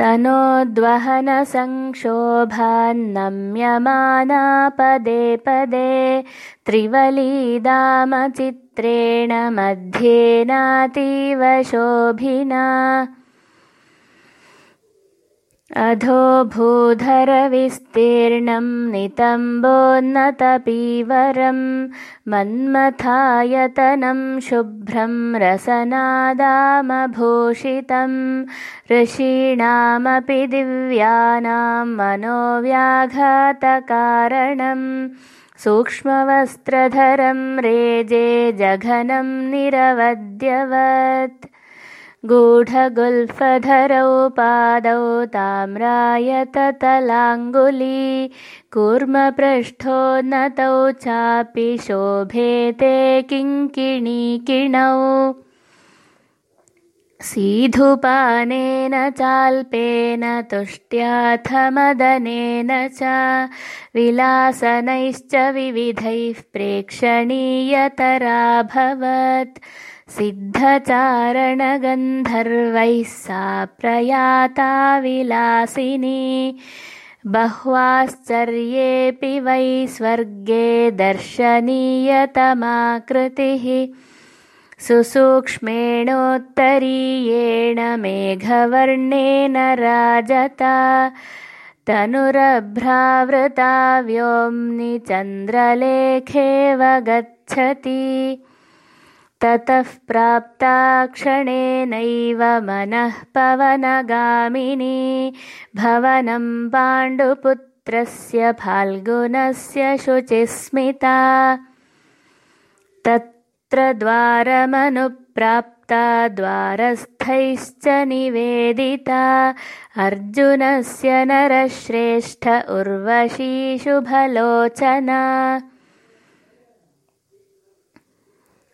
स्तनोद्वहनसंक्षोभान्नम्यमाना पदे पदे त्रिवलीदामचित्रेण मध्येनातीव शोभिना अधो भूधरविस्तीर्णं नितम्बोन्नतपीवरं मन्मथायतनं शुभ्रं रसनादामभूषितं ऋषीणामपि दिव्यानां मनोव्याघातकारणं सूक्ष्मवस्त्रधरं रेजे जघनं निरवद्यवत् गूढगुल्फधरौ पादौ ताम्रायततलाङ्गुली कूर्मपृष्ठोन्नतौ चापि शोभेते किङ्किणीकिणौ सीधुपानेन चाल्पेन तुष्ट्याथमदनेन च विलासनैश्च विविधैः प्रेक्षणीयतराभवत्। सिद्धचारणगन्धर्वैः सा प्रयाता विलासिनी। बह्वाश्चर्येऽपि वै स्वर्गे दर्शनीयतमाकृतिः सुसूक्ष्मेणोत्तरीयेण मेघवर्णेन राजता तनुरभ्रावृता व्योम्नि चन्द्रलेखेव गच्छति। ततः प्राप्ता क्षणेनैव मनः पवनगामिनी भवनं पाण्डुपुत्रस्य फाल्गुनस्य शुचिस्मिता। तत्र द्वारमनुप्राप्ता द्वारस्थैश्च निवेदिता। अर्जुनस्य नरश्रेष्ठ उर्वशी शुभलोचना।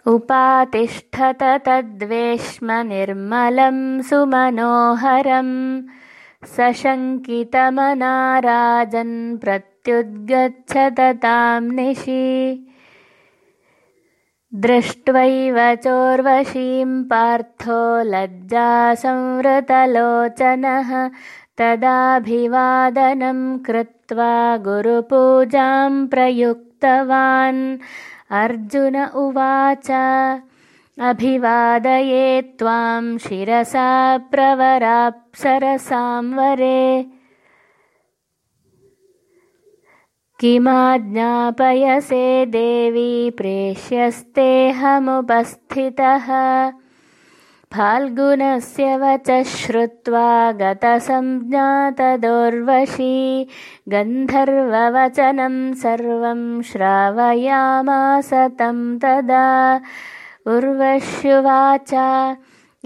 उपातिष्ठत तद्वेश्म निर्मलं सुमनोहरं सशङ्कितमनाराजन् प्रत्युद्गच्छत तां निशि दृष्ट्वैव चोर्वशीं पार्थो लज्जासंवृतलोचनः तदाभिवादनं कृत्वा गुरुपूजां प्रयुक्तवान्। अर्जुन उवाच अभिवादये त्वां शिरसा प्रवराप्सरसांवरे किमाज्ञापयसे देवी प्रेष्यस्तेऽहमुपस्थितः। फाल्गुनस्य वचः श्रुत्वा गतसंज्ञातदोर्वशी गन्धर्ववचनं सर्वं श्रावयामास तं तदा। उर्वश्युवाच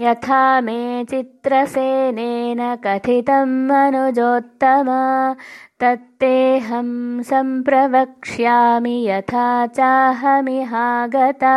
यथा मे चित्रसेनेन कथितम् अनुजोत्तमा। तत्तेऽहं सम्प्रवक्ष्यामि यथा चाहमिहागता